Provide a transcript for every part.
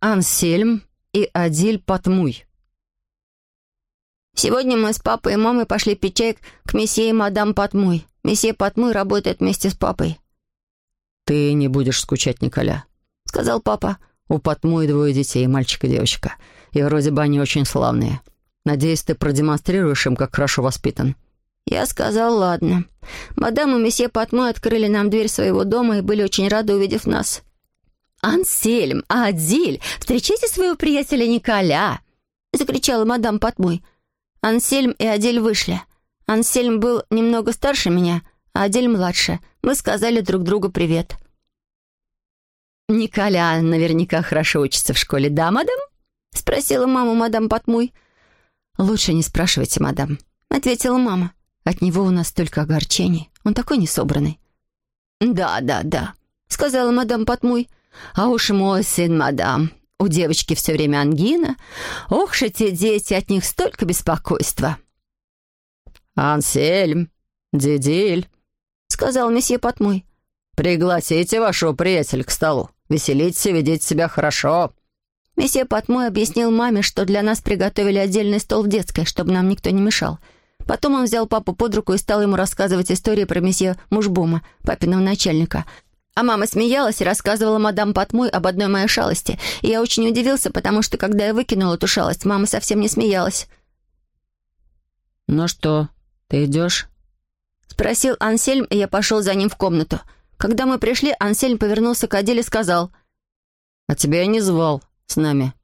Ансельм и Адиль Патмуй. Сегодня мы с папой и мамой пошли пить чай к месье и мадам Патмуй. Месье Патмуй работает вместе с папой. «Ты не будешь скучать, Николя», — сказал папа. «У Патмуй двое детей, мальчик и девочка. И вроде бы они очень славные. Надеюсь, ты продемонстрируешь им, как хорошо воспитан». Я сказал «ладно». Мадам и месье Патмуй открыли нам дверь своего дома и были очень рады, увидев нас. «Ансельм, Адиль, встречайте своего приятеля Николя!» — закричала мадам Патмуй. Ансельм и Адиль вышли. Ансельм был немного старше меня, а Адиль младше. Мы сказали друг другу привет. «Николя наверняка хорошо учится в школе, да, мадам?» — спросила мама мадам Патмуй. «Лучше не спрашивайте, мадам», — ответила мама. «От него у нас только огорчений. Он такой несобранный». «Да, да, да», — сказала мадам Патмуй. «А уж мой сын, мадам, у девочки все время ангина. Ох ж эти дети, от них столько беспокойства». «Ансельм, Дидиль», — сказал месье Патмуй. «Пригласите вашего приятеля к столу. Веселитесь и ведите себя хорошо». Месье Патмой объяснил маме, что для нас приготовили отдельный стол в детской, чтобы нам никто не мешал. Потом он взял папу под руку и стал ему рассказывать истории про месье Мужбума, папиного начальника — а мама смеялась и рассказывала мадам Патмуй об одной моей шалости. И я очень удивился, потому что, когда я выкинула эту шалость, мама совсем не смеялась. «Ну что, ты идешь?» Спросил Ансельм, и я пошел за ним в комнату. Когда мы пришли, Ансельм повернулся к Аделе и сказал. «А тебя я не звал с нами».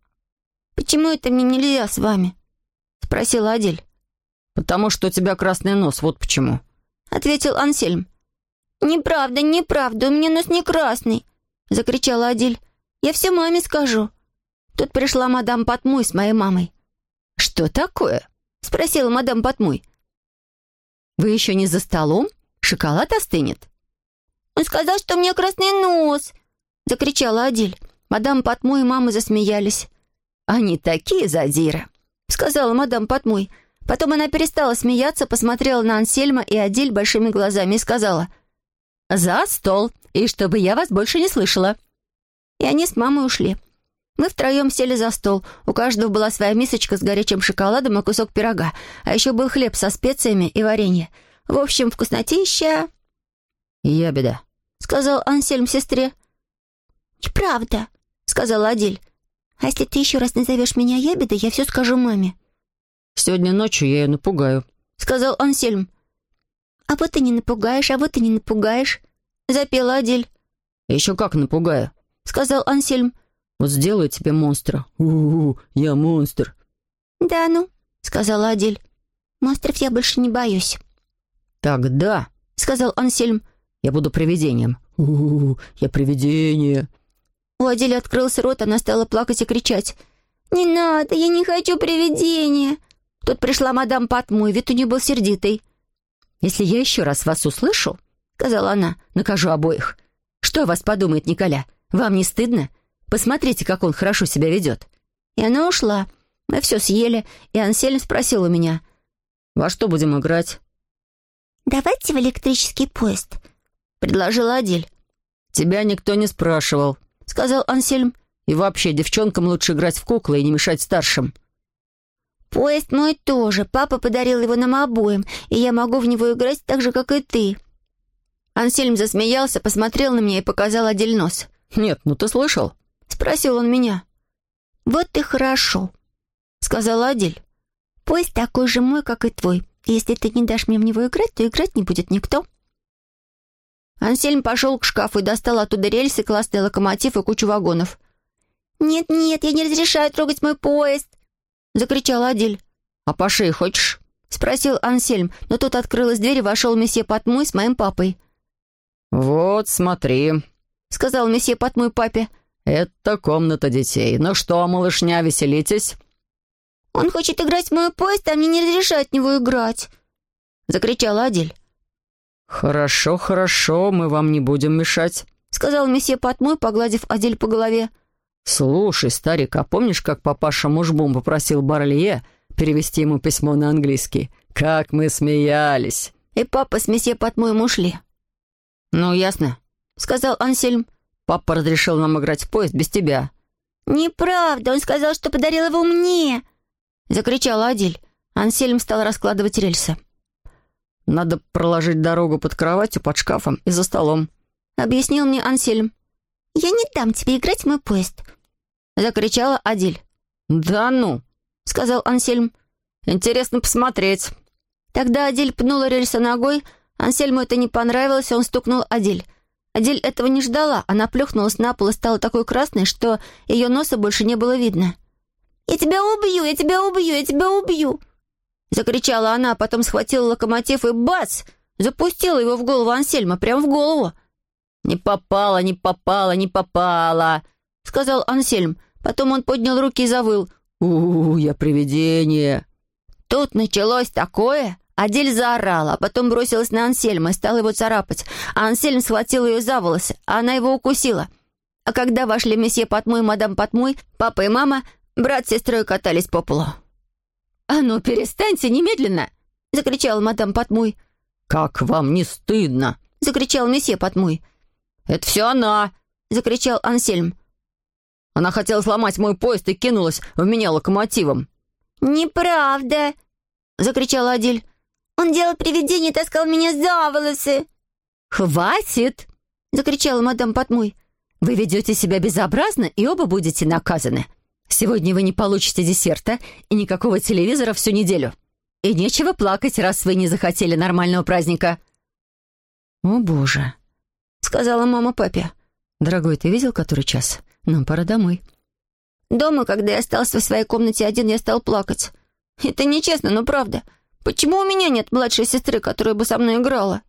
«Почему это мне нельзя с вами?» Спросила Адель. «Потому что у тебя красный нос, вот почему», — ответил Ансельм. «Неправда, неправда, у меня нос не красный!» — закричала Адиль. «Я все маме скажу». Тут пришла мадам Патмуй с моей мамой. «Что такое?» — спросила мадам Патмуй. «Вы еще не за столом? Шоколад остынет». «Он сказал, что у меня красный нос!» — закричала Адиль. Мадам Патмуй и мама засмеялись. «Они такие задиры!» — сказала мадам Патмуй. Потом она перестала смеяться, посмотрела на Ансельма и Адиль большими глазами и сказала — «За стол, и чтобы я вас больше не слышала». И они с мамой ушли. Мы втроем сели за стол. У каждого была своя мисочка с горячим шоколадом и кусок пирога. А еще был хлеб со специями и варенье. В общем, вкуснотища. «Ябеда», — сказал Ансельм сестре. «Неправда», — сказала Адиль. «А если ты еще раз назовешь меня ябедой, я все скажу маме». «Сегодня ночью я ее напугаю», — сказал Ансельм. «А вот и не напугаешь, а вот и не напугаешь», — запела Адель. «Еще как напугаю», — сказал Ансельм. «Вот сделаю тебе монстра. У-у-у, я монстр». «Да ну», — сказала Адель. «Монстров я больше не боюсь». «Тогда», — сказал Ансельм, — «я буду привидением». «У-у-у, я привидение». У Адели открылся рот, она стала плакать и кричать. «Не надо, я не хочу привидения!» Тут пришла мадам Патму, и вид у нее был сердитый. «Если я еще раз вас услышу, — сказала она, — накажу обоих. Что о вас подумает Николя? Вам не стыдно? Посмотрите, как он хорошо себя ведет». И она ушла. Мы все съели, и Ансельм спросил у меня. «Во что будем играть?» «Давайте в электрический поезд», — предложила Адель. «Тебя никто не спрашивал», — сказал Ансельм. «И вообще, девчонкам лучше играть в куклы и не мешать старшим». «Поезд мой тоже. Папа подарил его нам обоим, и я могу в него играть так же, как и ты». Ансельм засмеялся, посмотрел на меня и показал отдель нос. «Нет, ну ты слышал?» — спросил он меня. «Вот и хорошо», — сказала Адель. «Поезд такой же мой, как и твой. Если ты не дашь мне в него играть, то играть не будет никто». Ансельм пошел к шкафу и достал оттуда рельсы, классный локомотив и кучу вагонов. «Нет-нет, я не разрешаю трогать мой поезд», — закричала Адель. «А по шее хочешь?» — спросил Ансельм, но тут открылась дверь и вошел месье Патмуй с моим папой. «Вот, смотри», — сказал месье Патмуй папе. «Это комната детей. Ну что, малышня, веселитесь?» «Он хочет играть в мой поезд, а мне не разрешают в него играть», — закричала Адель. «Хорошо, хорошо, мы вам не будем мешать», — сказал месье Патмуй, погладив Адель по голове. «Слушай, старик, а помнишь, как папаша Мужбум попросил Барлие перевести ему письмо на английский? Как мы смеялись!» И папа с месье Патмоем ушли. «Ну, ясно», — сказал Ансельм. «Папа разрешил нам играть в поезд без тебя». «Неправда, он сказал, что подарил его мне!» — закричала Адиль. Ансельм стал раскладывать рельсы. «Надо проложить дорогу под кроватью, под шкафом и за столом», — объяснил мне Ансельм. «Я не дам тебе играть в мой поезд», — закричала Адиль. «Да ну», — сказал Ансельм. «Интересно посмотреть». Тогда Адиль пнула рельсы ногой. Ансельму это не понравилось, он стукнул Адиль. Адель этого не ждала. Она плюхнулась на пол и стала такой красной, что ее носа больше не было видно. «Я тебя убью! Я тебя убью! Я тебя убью!» Закричала она, а потом схватила локомотив и бац! Запустила его в голову Ансельма, прямо в голову. «Не попала, не попала, не попала!» — сказал Ансельм. Потом он поднял руки и завыл. «У, -у я привидение!» Тут началось такое. Адель заорала, а потом бросилась на Ансельма и стала его царапать. А Ансельм схватил ее за волосы, а она его укусила. А когда вошли месье Патмой и мадам Патмой, папа и мама, брат с сестрой катались по полу. «А ну, перестаньте немедленно!» — закричала мадам Патмой. «Как вам не стыдно?» — закричал месье Патмой. «Это все она!» — закричал Ансельм. «Она хотела сломать мой поезд и кинулась в меня локомотивом». «Неправда!» — закричала Адель. «Он делал привидение и таскал меня за волосы!» «Хватит!» — закричала мадам Патмой. «Вы ведете себя безобразно, и оба будете наказаны. Сегодня вы не получите десерта и никакого телевизора всю неделю. И нечего плакать, раз вы не захотели нормального праздника». «О, Боже!» — сказала мама папе. «Дорогой, ты видел, который час? Нам пора домой». Дома, когда я остался в своей комнате один, я стал плакать. Это нечестно, но правда. Почему у меня нет младшей сестры, которая бы со мной играла?»